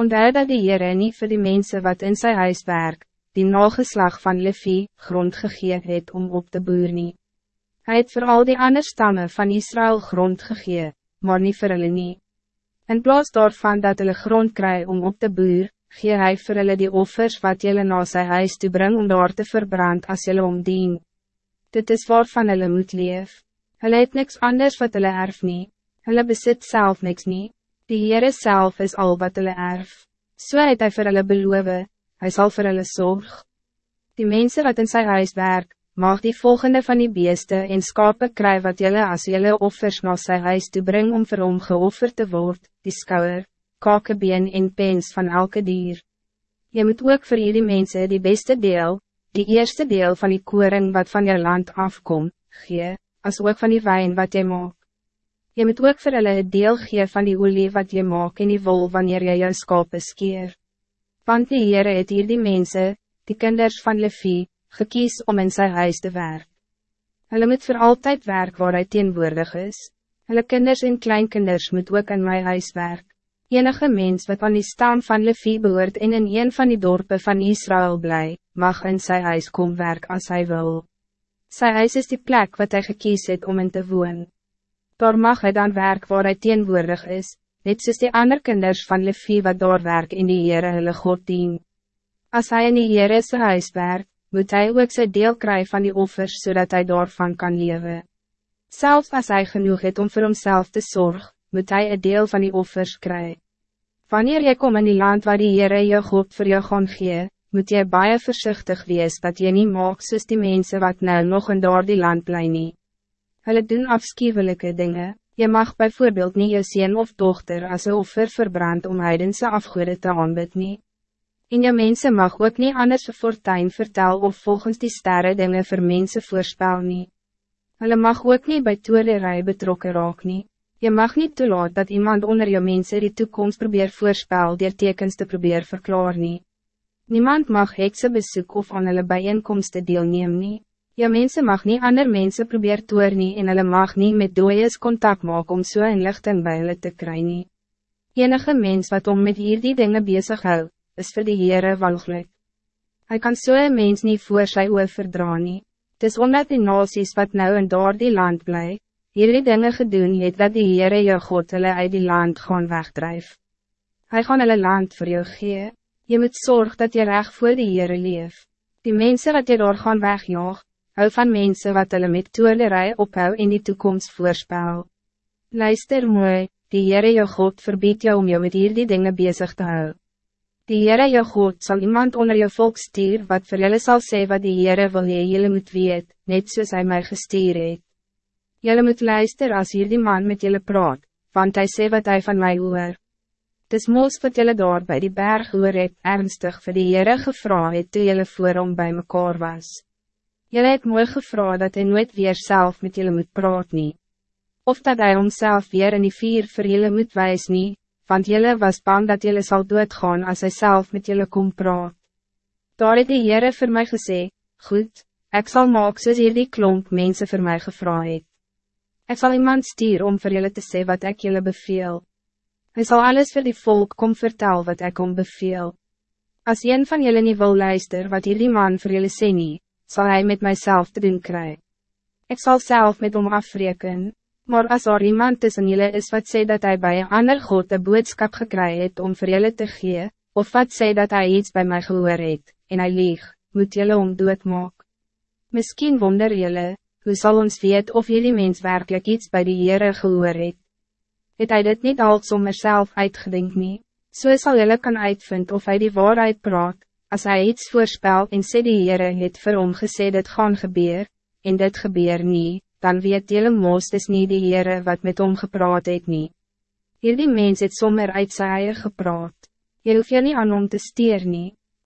Onthou dat die Heere nie vir die mense wat in sy huis werk, die nageslag van Levi, grond gegee het om op te boer nie. Hy het vir al die ander stammen van Israël grond gegee, maar niet vir hulle nie. In plaas daarvan dat hulle grond kry om op te boer, gee hy vir hulle die offers wat julle na sy huis toe bring om daar te verbrand as julle omdien. Dit is waarvan hulle moet leef. Hulle het niks anders wat hulle erf nie. Hulle besit zelf niks nie. Die Heere self is al wat hulle erf. So het hy vir hulle beloof, hy sal vir hulle zorg. Die mensen wat in zijn huis werk, mag die volgende van die beeste en skape kry wat julle as julle offers na sy huis toe bring om vir hom geofferd te word, die skouwer, kakebeen en pens van elke dier. Je moet ook voor jullie mensen die beste deel, die eerste deel van die koring wat van je land afkomt, gee, as ook van die wijn wat je maakt. Je moet ook vir hulle een deel gee van die olie wat je maak in die wol wanneer jy jou skape skeer. Want die Heere het hier die mense, die kinders van Levi, gekies om in zijn huis te werk. Hulle moet voor altijd werk waar hy teenwoordig is. Hulle kinders en kleinkinders moet ook in my huis werk. Enige mens wat aan die stam van Levi behoort en in een van die dorpen van Israël blij, mag in zijn huis kom werk als hij wil. Sy huis is die plek wat hij gekies het om in te woon daar mag hij dan werk waar hij teenwoordig is, net soos die ander kinders van Levi wat daar werk in die Heere hulle God dien. As hy in die Heere sy huis werk, moet hij ook sy deel kry van die offers zodat hij daarvan kan leven. Zelfs als hij genoeg het om voor homself te zorgen, moet hij een deel van die offers kry. Wanneer jy kom in die land waar die Heere jou God voor jou gaan gee, moet jy baie voorzichtig wees dat je niet maak soos die mensen wat nou nog in daar die land bly nie. Hulle doen afschuwelijke dingen. Je mag bijvoorbeeld niet je zien of dochter als een offer verbrand om heidense afgoede te aanbid nie. En je mensen mag ook niet anders fortuin vertel of volgens die sterren dingen voor mensen voorspel nie. Hulle mag ook niet bij toererij betrokken raak nie. Je mag niet toelaat dat iemand onder je mensen die toekomst probeer voorspel die tekens te probeer verklaar nie. Niemand mag hekse bezoek of aan hulle bijeenkomsten deelneem nie. Je mensen mag niet ander mensen probeer toer nie en hulle mag niet met dooies contact maken om so inlichting by hulle te kry nie. Enige mens wat om met hierdie dinge bezig hou, is vir die Heere walgelijk. Hij kan so een mens niet voor sy oor verdra nie. Het is omdat die nasies wat nou in daar die land bly, hierdie dinge gedoen het dat die Heere jou God hulle uit die land gaan wegdrijf. Hij gaan hulle land voor jou gee, je moet zorgen dat je recht voor die Heere leef. Die mensen wat je daar gaan wegjaag, hou van mensen wat hulle met toerderij ophou in die toekomst voorspel. Luister mooi, die Heere jou God verbiedt jou om jou met hierdie dingen bezig te hou. Die Heere jou God zal iemand onder jou volk stuur wat vir julle sal sê wat die Heere wil jy julle moet weet, net soos hy my gestuur het. Julle moet luister als hierdie man met julle praat, want hij sê wat hij van mij hoor. Dis moos wat julle daar bij die berg hoor het ernstig vir die Heere gevra het toe julle voor om bij mekaar was. Jullie het mooi gevra dat hij nooit weer zelf met jullie moet praat nie. Of dat hij homself weer in die vier vir jullie moet wijs nie, want jullie was bang dat jullie zal doodgaan als hij zelf met jullie kom praat. Daar het die Heere vir my gesê, goed, ik zal maak soos hier die klomp mense vir my gevra het. Ek sal iemand stuur om vir jullie te sê wat ik jullie beveel. Hij zal alles voor die volk kom vertel wat ik om beveel. Als een van jullie niet wil luister wat hierdie man vir jullie sê nie, zal hij met mijzelf te doen krijgen. Ik zal zelf met hem afreken, maar als er iemand tussen jullie is wat zei dat hij bij een ander God de boodschap gekregen het om voor jullie te geven, of wat zei dat hij iets bij mij gehoor het, en hij lieg, moet jullie om doet maak. Misschien wonder jullie, hoe zal ons weet of jullie mens werkelijk iets bij de Heere gehoor het? Het hij dit niet al sommer zelf uitgedink nie, so sal jullie kan uitvind of hij die waarheid praat, Als hij iets voorspel en sê die Heere het vir hom gesê dit gaan gebeur, en dit gebeur niet, dan weet jylle moos dis nie die Heere wat met hom gepraat het nie. Hierdie mens het sommer uit sy eie gepraat, jy hoef jy nie aan hom te steer nie.